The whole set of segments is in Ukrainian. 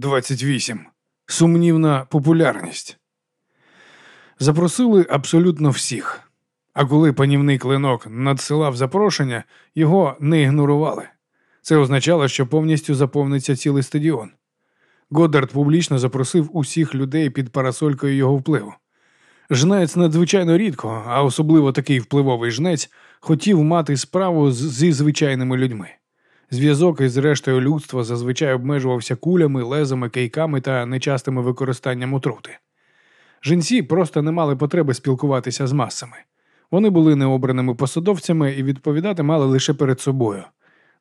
28. Сумнівна популярність. Запросили абсолютно всіх. А коли панівний клинок надсилав запрошення, його не ігнорували. Це означало, що повністю заповниться цілий стадіон. Годдард публічно запросив усіх людей під парасолькою його впливу. Жнець надзвичайно рідко, а особливо такий впливовий жнець, хотів мати справу зі звичайними людьми. Зв'язок із рештою людства зазвичай обмежувався кулями, лезами, кейками та нечастими використанням отрути. Жінці просто не мали потреби спілкуватися з масами. Вони були необраними посадовцями і відповідати мали лише перед собою.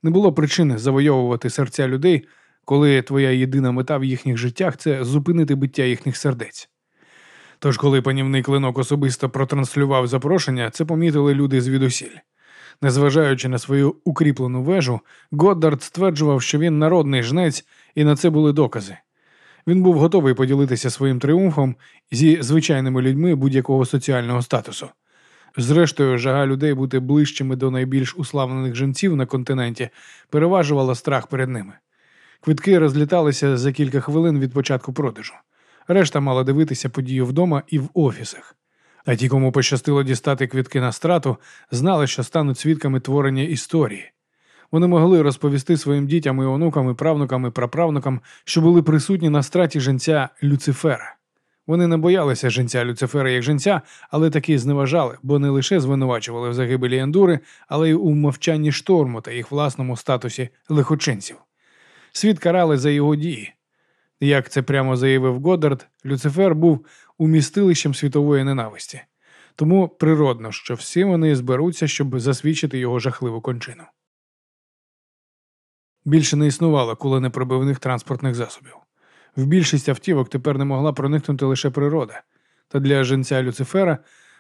Не було причини завойовувати серця людей, коли твоя єдина мета в їхніх життях це зупинити биття їхніх сердець. Тож, коли панівний клинок особисто протранслював запрошення, це помітили люди звідусіль. Незважаючи на свою укріплену вежу, Годдард стверджував, що він народний жнець, і на це були докази. Він був готовий поділитися своїм тріумфом зі звичайними людьми будь-якого соціального статусу. Зрештою, жага людей бути ближчими до найбільш уславлених жінців на континенті переважувала страх перед ними. Квитки розліталися за кілька хвилин від початку продажу. Решта мала дивитися подію вдома і в офісах. А ті, кому пощастило дістати квітки на страту, знали, що стануть свідками творення історії. Вони могли розповісти своїм дітям і онукам, і правнукам і праправнукам, що були присутні на страті женця Люцифера. Вони не боялися женця Люцифера як женця, але таки зневажали, бо не лише звинувачували в загибелі ендури, але й у мовчанні шторму та їх власному статусі лихочинців. Світ карали за його дії. Як це прямо заявив Годдард, Люцифер був умістилищем світової ненависті. Тому природно, що всі вони зберуться, щоб засвідчити його жахливу кончину. Більше не існувало куленепробивних транспортних засобів. В більшість автівок тепер не могла проникнути лише природа, та для жінця Люцифера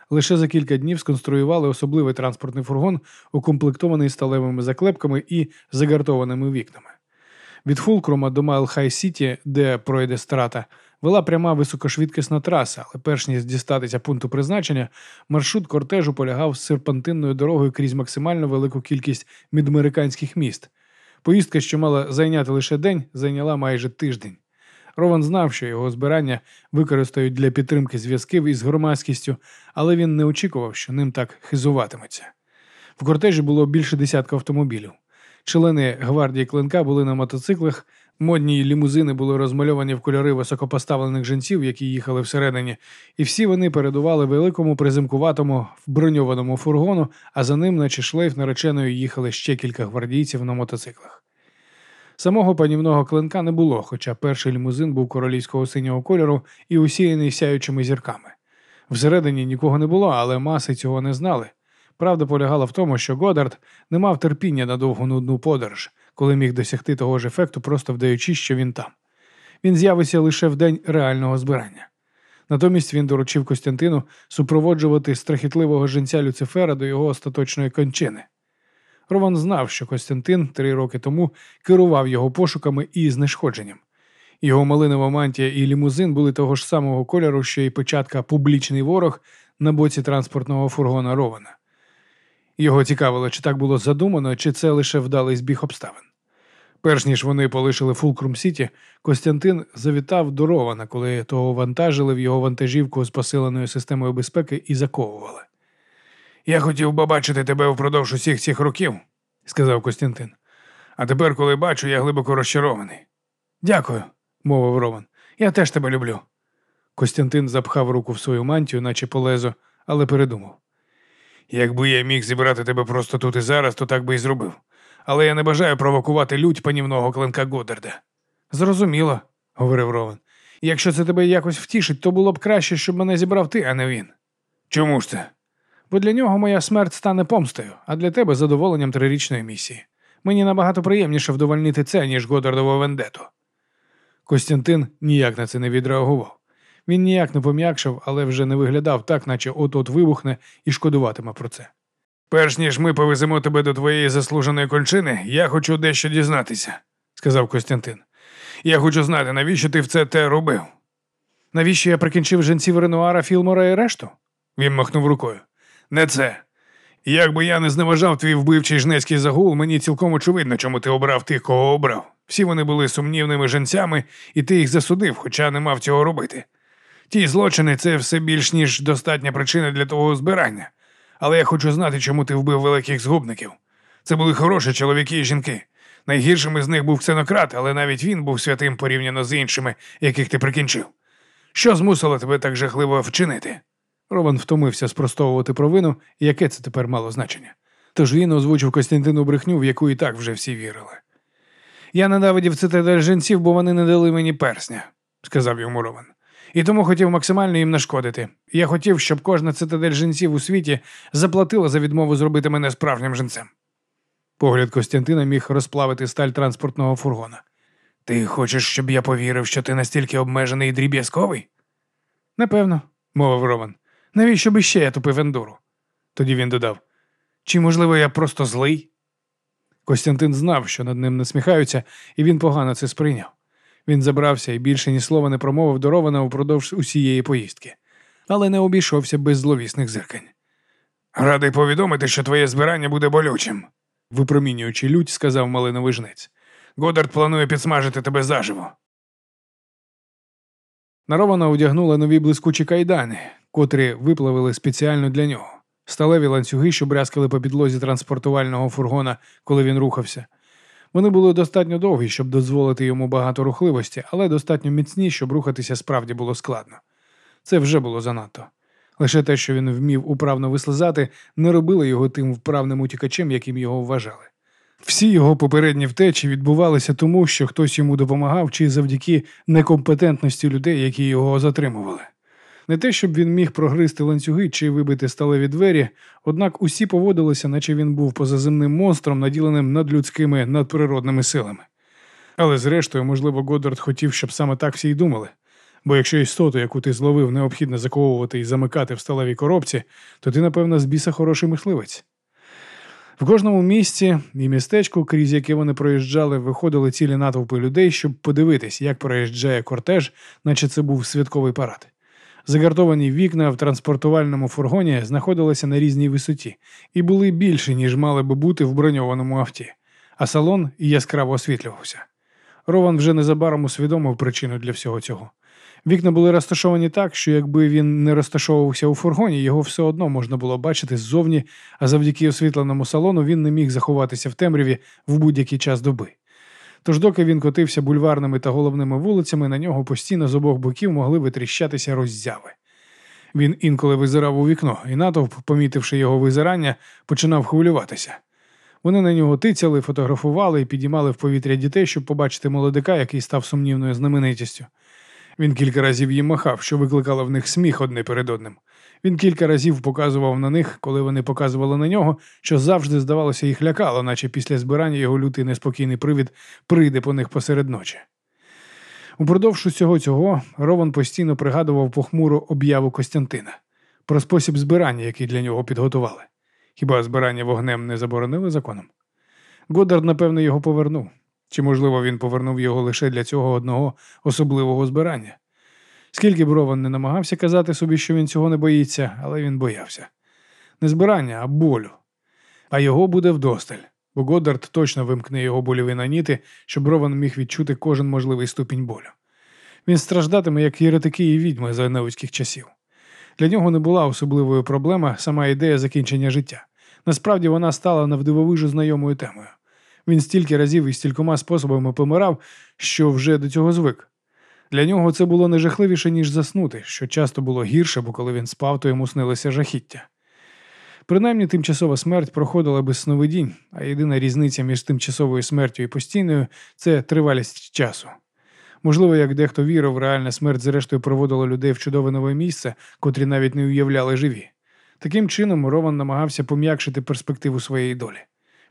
лише за кілька днів сконструювали особливий транспортний фургон, укомплектований сталевими заклепками і загартованими вікнами. Від Фулкрума до Майл Хай Сіті, де пройде страта, вела пряма високошвидкісна траса, але перш ніж дістатися пункту призначення, маршрут кортежу полягав з серпантинною дорогою крізь максимально велику кількість мідамериканських міст. Поїздка, що мала зайняти лише день, зайняла майже тиждень. Рован знав, що його збирання використають для підтримки зв'язків із громадськістю, але він не очікував, що ним так хизуватиметься. В кортежі було більше десятка автомобілів. Члени гвардії клинка були на мотоциклах, модні лімузини були розмальовані в кольори високопоставлених жінців, які їхали всередині, і всі вони передували великому призимкуватому броньованому фургону, а за ним, наче шлейф нареченою, їхали ще кілька гвардійців на мотоциклах. Самого панівного клинка не було, хоча перший лімузин був королівського синього кольору і усіяний сяючими зірками. Всередині нікого не було, але маси цього не знали. Правда полягала в тому, що Годард не мав терпіння на довгу нудну подорож, коли міг досягти того ж ефекту, просто вдаючи, що він там. Він з'явився лише в день реального збирання. Натомість він доручив Костянтину супроводжувати страхітливого жінця Люцифера до його остаточної кончини. Рован знав, що Костянтин три роки тому керував його пошуками і знешкодженням. Його малинова мантія і лімузин були того ж самого кольору, що й початка публічний ворог на боці транспортного фургона Рована. Його цікавило, чи так було задумано, чи це лише вдалий збіг обставин. Перш ніж вони полишили Фулкрум Сіті, Костянтин завітав до Рована, коли того вантажили в його вантажівку з посиленою системою безпеки і заковували. Я хотів би бачити тебе впродовж усіх цих років, сказав Костянтин. А тепер, коли бачу, я глибоко розчарований. Дякую, мовив Рован. Я теж тебе люблю. Костянтин запхав руку в свою мантію, наче полезо, але передумав. Якби я міг зібрати тебе просто тут і зараз, то так би і зробив. Але я не бажаю провокувати лють панівного клинка Годдарда. Зрозуміло, говорив Рован. Якщо це тебе якось втішить, то було б краще, щоб мене зібрав ти, а не він. Чому ж це? Бо для нього моя смерть стане помстою, а для тебе задоволенням трирічної місії. Мені набагато приємніше вдовольнити це, ніж Годдардову вендету. Костянтин ніяк на це не відреагував. Він ніяк не пом'якшав, але вже не виглядав так, наче от-от вибухне і шкодуватиме про це. Перш ніж ми повеземо тебе до твоєї заслуженої кончини, я хочу дещо дізнатися, сказав Костянтин. Я хочу знати, навіщо ти в це те робив. Навіщо я прикінчив жінців Ренуара, Філмора і решту? Він махнув рукою. Не це. Як би я не зневажав твій вбивчий жнецький загул, мені цілком очевидно, чому ти обрав тих, кого обрав. Всі вони були сумнівними женцями, і ти їх засудив, хоча не мав цього робити. Ті злочини це все більш ніж достатня причина для того збирання. Але я хочу знати, чому ти вбив великих згубників. Це були хороші чоловіки і жінки. Найгіршим із них був ксенократ, але навіть він був святим порівняно з іншими, яких ти прикінчив. Що змусило тебе так жахливо вчинити? Рован втомився спростовувати провину, яке це тепер мало значення. Тож він озвучив Костянтину брехню, в яку і так вже всі вірили. Я ненавидів цитадель жінців, бо вони не дали мені персня, сказав йому Рован. І тому хотів максимально їм нашкодити. Я хотів, щоб кожна цитадель жінців у світі заплатила за відмову зробити мене справжнім жінцем. Погляд Костянтина міг розплавити сталь транспортного фургона. Ти хочеш, щоб я повірив, що ти настільки обмежений і дріб'язковий? Напевно, мовив Рован. Навіщо би ще я тупив ендуру? Тоді він додав: Чи, можливо, я просто злий? Костянтин знав, що над ним насміхаються, і він погано це сприйняв. Він забрався і більше ні слова не промовив до Рована упродовж усієї поїздки, але не обійшовся без зловісних зиркань. Радий повідомити, що твоє збирання буде болючим, випромінюючи лють, сказав малиновий жнець. Годард планує підсмажити тебе заживо. Нарована одягнула нові блискучі кайдани, котрі виплавили спеціально для нього, сталеві ланцюги, що брязкали по підлозі транспортувального фургона, коли він рухався. Вони були достатньо довгі, щоб дозволити йому багато рухливості, але достатньо міцні, щоб рухатися справді було складно. Це вже було занадто. Лише те, що він вмів управно вислизати, не робило його тим вправним утікачем, яким його вважали. Всі його попередні втечі відбувалися тому, що хтось йому допомагав, чи завдяки некомпетентності людей, які його затримували. Не те, щоб він міг прогризти ланцюги чи вибити сталеві двері, однак усі поводилися, наче він був позаземним монстром, наділеним надлюдськими надприродними силами. Але зрештою, можливо, Годдард хотів, щоб саме так всі й думали. Бо якщо істоту, яку ти зловив, необхідно заковувати і замикати в сталевій коробці, то ти, напевно, з біса хороший мисливець. В кожному місці і містечку, крізь яке вони проїжджали, виходили цілі натовпи людей, щоб подивитись, як проїжджає кортеж, наче це був святковий парад. Загартовані вікна в транспортувальному фургоні знаходилися на різній висоті і були більші, ніж мали би бути в броньованому авті, а салон яскраво освітлювався. Рован вже незабаром усвідомив причину для всього цього. Вікна були розташовані так, що якби він не розташовувався у фургоні, його все одно можна було бачити ззовні, а завдяки освітленому салону він не міг заховатися в темряві в будь-який час доби. Тож, доки він котився бульварними та головними вулицями, на нього постійно з обох боків могли витріщатися роззяви. Він інколи визирав у вікно, і натовп, помітивши його визирання, починав хвилюватися. Вони на нього тицяли, фотографували і підіймали в повітря дітей, щоб побачити молодика, який став сумнівною знаменитістю. Він кілька разів їм махав, що викликало в них сміх одне перед одним. Він кілька разів показував на них, коли вони показували на нього, що завжди, здавалося, їх лякало, наче після збирання його лютий неспокійний привід прийде по них посеред ночі. Упродовж усього цього Рован постійно пригадував похмуру об'яву Костянтина про спосіб збирання, який для нього підготували. Хіба збирання вогнем не заборонили законом? Годард, напевно, його повернув. Чи, можливо, він повернув його лише для цього одного особливого збирання? Скільки б Рован не намагався казати собі, що він цього не боїться, але він боявся. Не збирання, а болю. А його буде вдосталь, бо Годдард точно вимкне його больові наніти, щоб Рован міг відчути кожен можливий ступінь болю. Він страждатиме, як єретики і відьми за неуцьких часів. Для нього не була особливою проблема сама ідея закінчення життя. Насправді вона стала навдивовижу знайомою темою. Він стільки разів і стількома способами помирав, що вже до цього звик. Для нього це було не жахливіше, ніж заснути, що часто було гірше, бо коли він спав, то йому снилося жахіття. Принаймні тимчасова смерть проходила без сновидінь, а єдина різниця між тимчасовою смертю і постійною це тривалість часу. Можливо, як дехто вірив, реальна смерть зрештою проводила людей в чудове нове місце, котрі навіть не уявляли живі. Таким чином, Рован намагався пом'якшити перспективу своєї долі.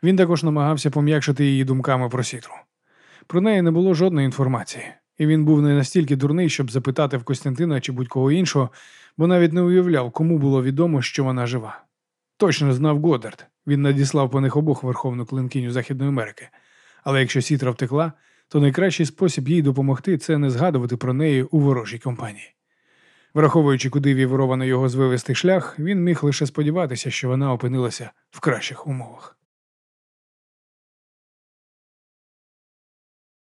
Він також намагався пом'якшити її думками про сітру. Про неї не було жодної інформації, і він був не настільки дурний, щоб запитати в Костянтина чи будь-кого іншого, бо навіть не уявляв, кому було відомо, що вона жива. Точно знав Годдард, він надіслав по них обох верховну клинкиню Західної Америки. Але якщо сітра втекла, то найкращий спосіб їй допомогти це не згадувати про неї у ворожій компанії. Враховуючи, куди вів його звивистий шлях, він міг лише сподіватися, що вона опинилася в кращих умовах.